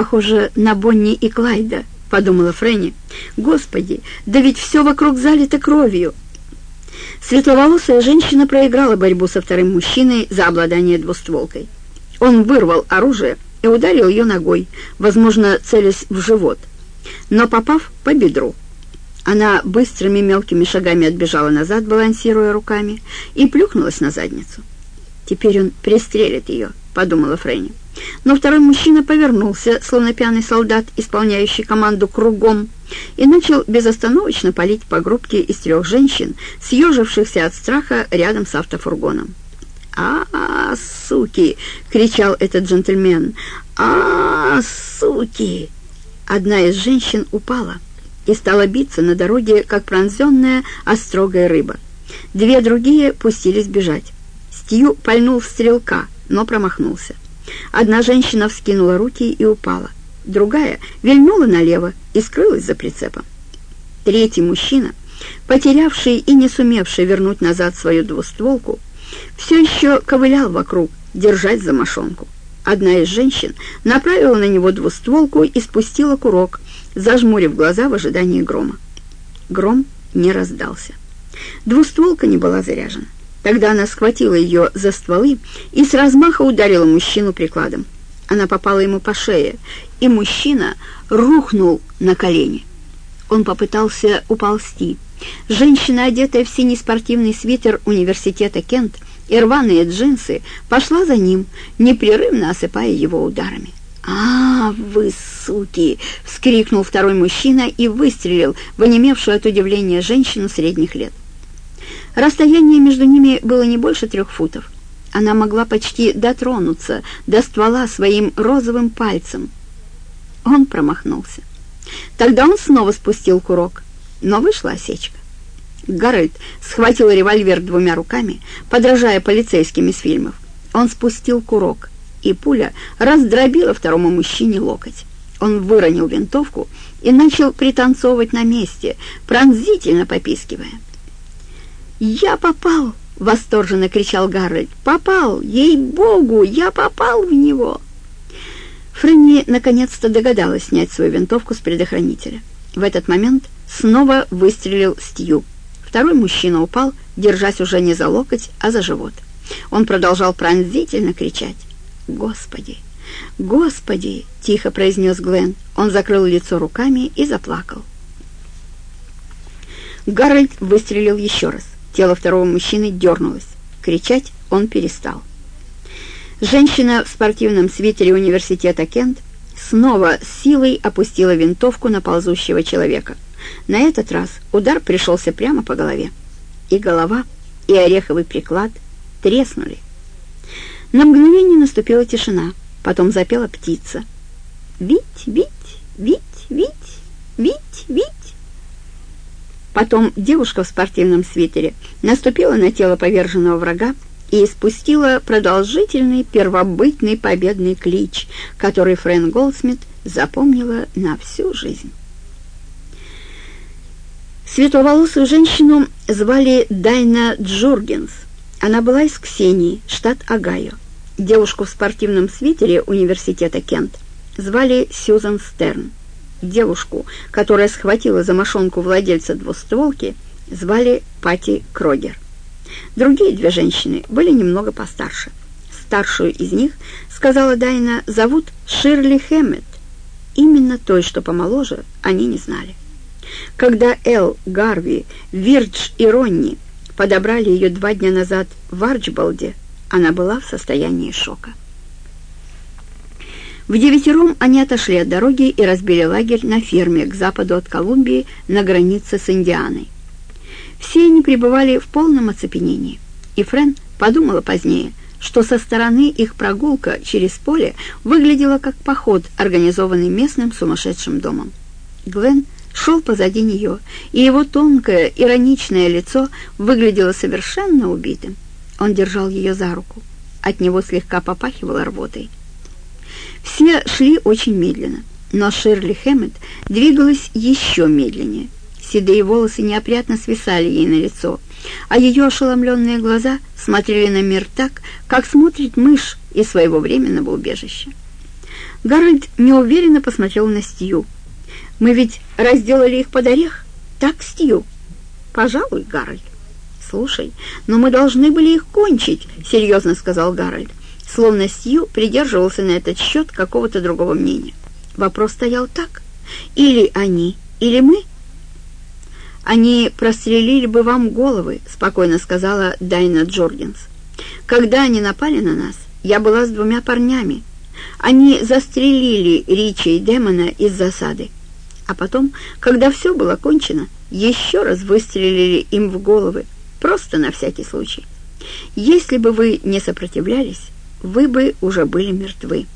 похоже на Бонни и Клайда», — подумала Фрэнни. «Господи, да ведь все вокруг залито кровью». Светловолосая женщина проиграла борьбу со вторым мужчиной за обладание двустволкой. Он вырвал оружие и ударил ее ногой, возможно, целясь в живот, но попав по бедру. Она быстрыми мелкими шагами отбежала назад, балансируя руками, и плюхнулась на задницу. «Теперь он пристрелит ее», — подумала Фрэнни. Но второй мужчина повернулся, словно пьяный солдат, исполняющий команду кругом, и начал безостановочно палить по группке из трех женщин, съежившихся от страха рядом с автофургоном. «А, -а суки!» — кричал этот джентльмен. «А, -а суки!» Одна из женщин упала и стала биться на дороге, как пронзенная острогая рыба. Две другие пустились бежать. Стью пальнул в стрелка, но промахнулся. Одна женщина вскинула руки и упала. Другая вильнула налево и скрылась за прицепом. Третий мужчина, потерявший и не сумевший вернуть назад свою двустволку, все еще ковылял вокруг, держать за мошонку. Одна из женщин направила на него двустволку и спустила курок, зажмурив глаза в ожидании грома. Гром не раздался. Двустволка не была заряжена. Тогда она схватила ее за стволы и с размаха ударила мужчину прикладом. Она попала ему по шее, и мужчина рухнул на колени. Он попытался уползти. Женщина, одетая в синий спортивный свитер университета Кент и рваные джинсы, пошла за ним, непрерывно осыпая его ударами. «А, вы суки!» — вскрикнул второй мужчина и выстрелил в онемевшую от удивления женщину средних лет. Расстояние между ними было не больше трех футов. Она могла почти дотронуться до ствола своим розовым пальцем. Он промахнулся. Тогда он снова спустил курок, но вышла осечка. Гарольд схватил револьвер двумя руками, подражая полицейским из фильмов. Он спустил курок, и пуля раздробила второму мужчине локоть. Он выронил винтовку и начал пританцовывать на месте, пронзительно попискивая. «Я попал!» — восторженно кричал Гарольд. «Попал! Ей-богу, я попал в него!» Фрэнни наконец-то догадалась снять свою винтовку с предохранителя. В этот момент снова выстрелил Стью. Второй мужчина упал, держась уже не за локоть, а за живот. Он продолжал пронзительно кричать. «Господи! Господи!» — тихо произнес Глен. Он закрыл лицо руками и заплакал. Гарольд выстрелил еще раз. Тело второго мужчины дернулось. Кричать он перестал. Женщина в спортивном свитере университета Кент снова силой опустила винтовку на ползущего человека. На этот раз удар пришелся прямо по голове. И голова, и ореховый приклад треснули. На мгновение наступила тишина, потом запела птица. «Вить, вить, вить, вить, вить, вить». Потом девушка в спортивном свитере наступила на тело поверженного врага и испустила продолжительный первобытный победный клич, который Фрэн Голдсмит запомнила на всю жизнь. Светловолосую женщину звали Дайна Джургенс. Она была из Ксении, штат Огайо. Девушку в спортивном свитере университета Кент звали Сьюзан Стерн. Девушку, которая схватила за мошонку владельца двустволки, звали Пати Крогер. Другие две женщины были немного постарше. Старшую из них, сказала Дайна, зовут Ширли Хэммет. Именно той, что помоложе, они не знали. Когда Эл, Гарви, Вирдж и Ронни подобрали ее два дня назад в Арчбалде, она была в состоянии шока. В девятером они отошли от дороги и разбили лагерь на ферме к западу от Колумбии на границе с Индианой. Все они пребывали в полном оцепенении, и Френ подумала позднее, что со стороны их прогулка через поле выглядела как поход, организованный местным сумасшедшим домом. Гвен шел позади нее, и его тонкое, ироничное лицо выглядело совершенно убитым. Он держал ее за руку. От него слегка попахивало рвотой. Все шли очень медленно, но Ширли Хэммет двигалась еще медленнее. Седые волосы неопрятно свисали ей на лицо, а ее ошеломленные глаза смотрели на мир так, как смотрит мышь из своего временного убежища. Гарольд неуверенно посмотрел на Стью. «Мы ведь разделали их под орех, так, Стью?» «Пожалуй, Гарольд». «Слушай, но мы должны были их кончить», — серьезно сказал Гарольд, словно Стью придерживался на этот счет какого-то другого мнения. Вопрос стоял так. «Или они, или мы». «Они прострелили бы вам головы», — спокойно сказала Дайна Джоргенс. «Когда они напали на нас, я была с двумя парнями. Они застрелили Ричи и Демона из засады. А потом, когда все было кончено, еще раз выстрелили им в головы, просто на всякий случай. Если бы вы не сопротивлялись, вы бы уже были мертвы».